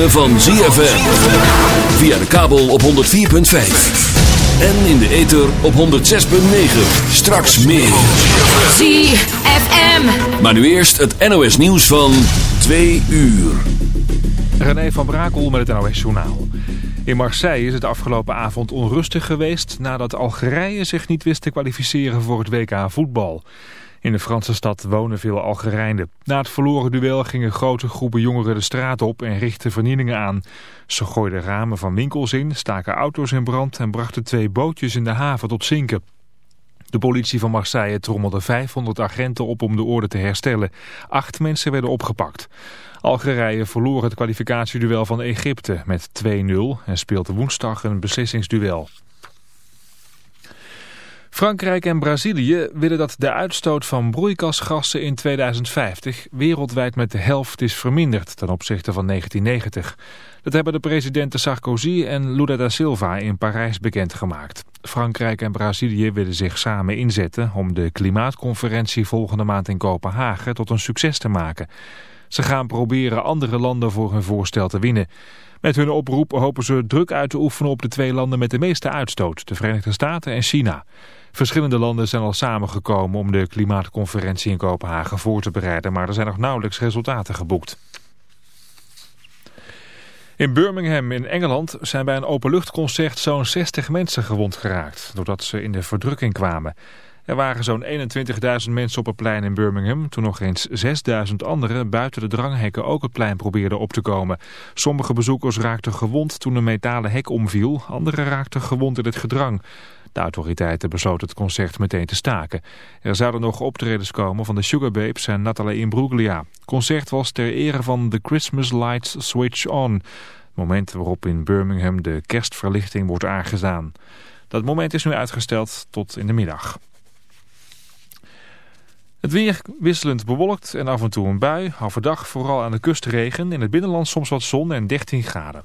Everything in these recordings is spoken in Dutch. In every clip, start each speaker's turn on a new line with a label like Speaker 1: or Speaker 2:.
Speaker 1: Ritme van ZFM. Via de kabel op 104.5. En in de ether op 106.9. Straks meer.
Speaker 2: ZFM.
Speaker 1: Maar nu eerst het NOS nieuws van 2 uur.
Speaker 3: René van Brakel met het NOS Journaal. In Marseille is het afgelopen avond onrustig geweest... nadat Algerije zich niet wist te kwalificeren voor het WK voetbal. In de Franse stad wonen veel Algerijnen. Na het verloren duel gingen grote groepen jongeren de straat op en richtten vernielingen aan. Ze gooiden ramen van winkels in, staken auto's in brand en brachten twee bootjes in de haven tot zinken. De politie van Marseille trommelde 500 agenten op om de orde te herstellen. Acht mensen werden opgepakt. Algerije verloor het kwalificatieduel van Egypte met 2-0 en speelt woensdag een beslissingsduel. Frankrijk en Brazilië willen dat de uitstoot van broeikasgassen in 2050 wereldwijd met de helft is verminderd ten opzichte van 1990. Dat hebben de presidenten Sarkozy en Lula da Silva in Parijs bekendgemaakt. Frankrijk en Brazilië willen zich samen inzetten om de klimaatconferentie volgende maand in Kopenhagen tot een succes te maken. Ze gaan proberen andere landen voor hun voorstel te winnen. Met hun oproep hopen ze druk uit te oefenen op de twee landen met de meeste uitstoot, de Verenigde Staten en China. Verschillende landen zijn al samengekomen om de klimaatconferentie in Kopenhagen voor te bereiden, maar er zijn nog nauwelijks resultaten geboekt. In Birmingham in Engeland zijn bij een openluchtconcert zo'n 60 mensen gewond geraakt, doordat ze in de verdrukking kwamen. Er waren zo'n 21.000 mensen op het plein in Birmingham... toen nog eens 6.000 anderen buiten de dranghekken ook het plein probeerden op te komen. Sommige bezoekers raakten gewond toen een metalen hek omviel. Anderen raakten gewond in het gedrang. De autoriteiten besloten het concert meteen te staken. Er zouden nog optredens komen van de Sugar Babes en Natalie Imbruglia. Het concert was ter ere van The Christmas Lights Switch On... het moment waarop in Birmingham de kerstverlichting wordt aangedaan. Dat moment is nu uitgesteld tot in de middag. Het weer wisselend bewolkt en af en toe een bui. Overdag vooral aan de kust regen. In het binnenland soms wat zon en 13 graden.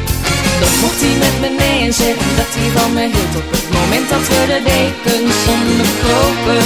Speaker 4: Dan mocht hij met me nee en zeggen dat hij van me hield Op het moment dat we de dekens onderkropen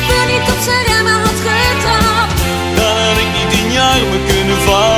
Speaker 4: ik niet of ze remmen had getrapt.
Speaker 5: Dan had ik niet in je armen kunnen vallen.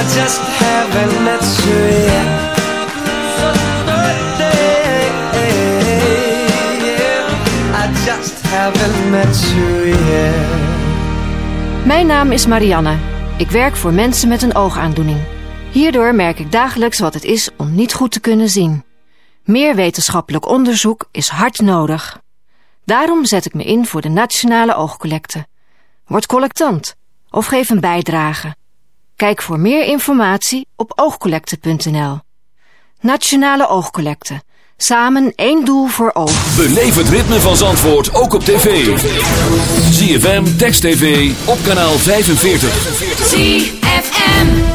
Speaker 6: I just you. I just haven't met you yet.
Speaker 7: Mijn naam is Marianne. Ik werk voor mensen met een oogaandoening. Hierdoor merk ik dagelijks wat het is om niet goed te kunnen zien. Meer wetenschappelijk onderzoek is hard nodig. Daarom zet ik me in voor de Nationale Oogcollecte. Word collectant of geef een bijdrage. Kijk voor meer informatie op oogcollecte.nl. Nationale Oogcollecte. Samen één doel voor ogen.
Speaker 1: Beleef het ritme van Zandvoort ook op tv. ZFM, Text TV, op kanaal 45.
Speaker 4: ZFM.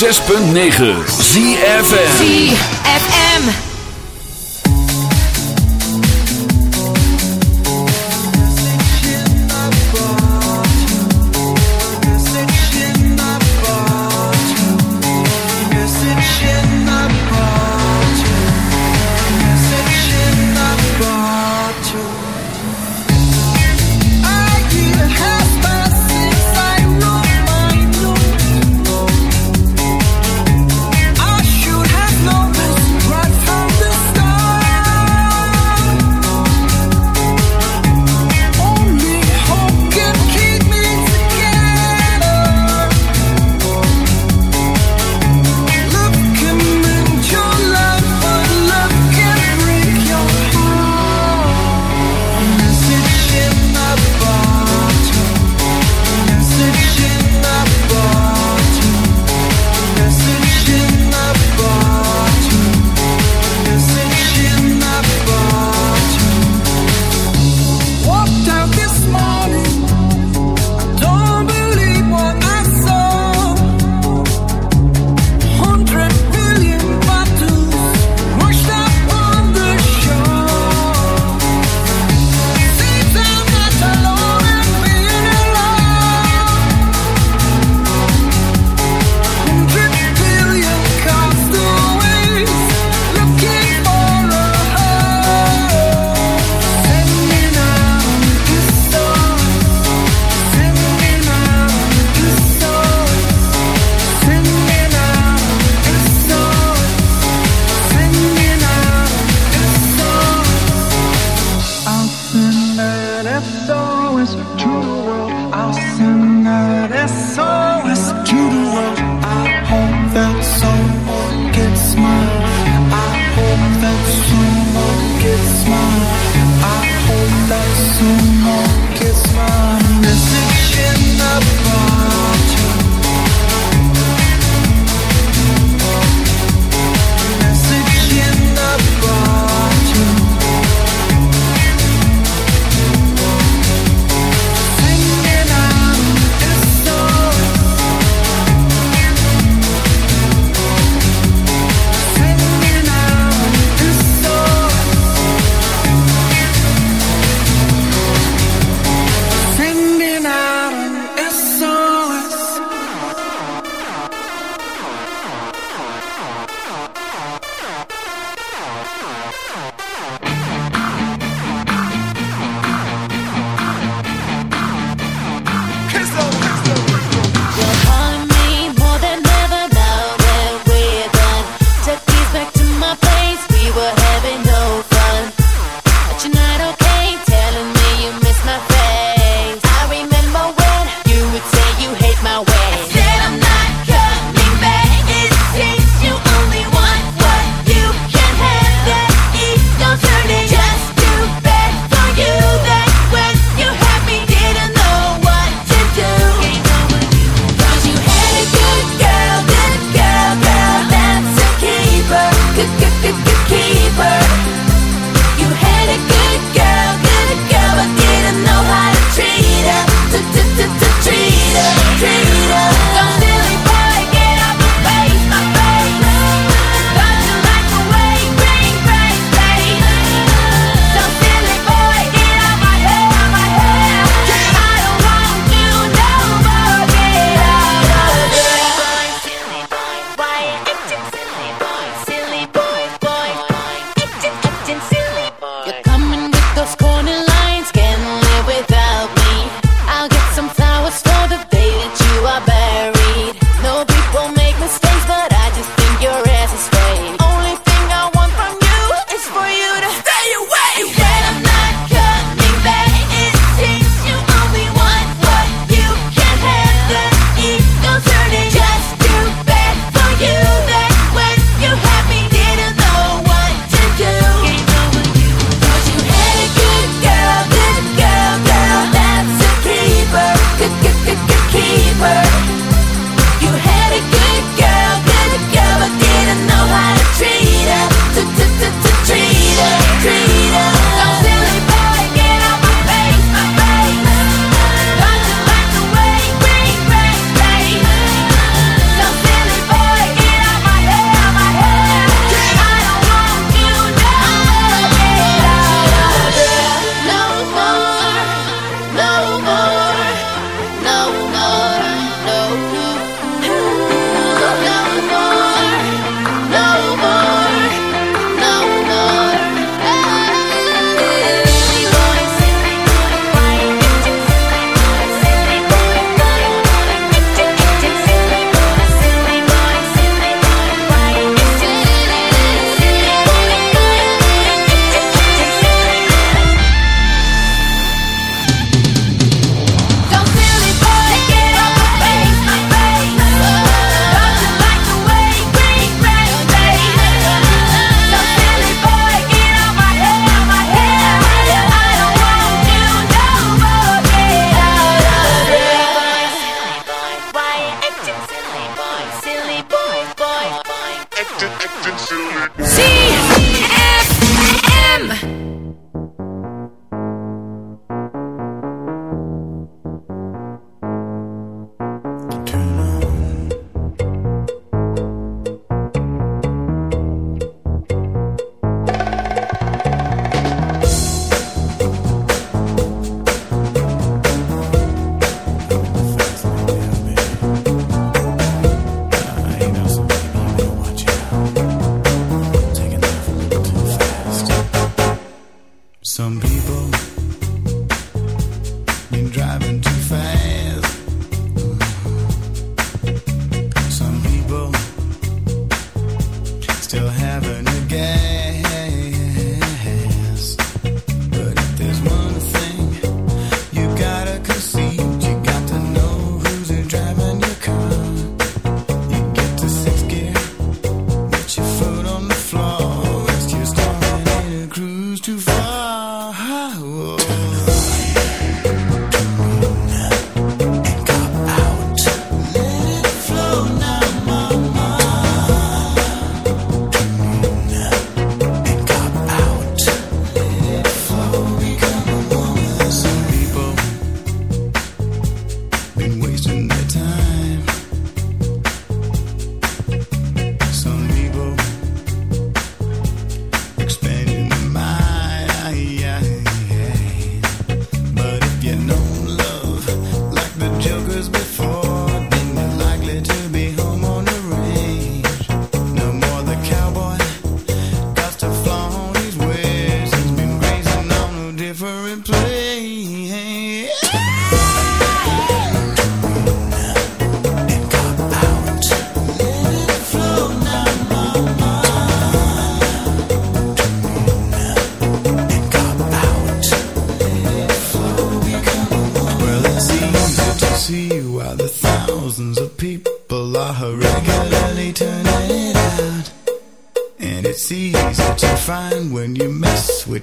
Speaker 1: 106.9 ZFM.
Speaker 8: ZFM.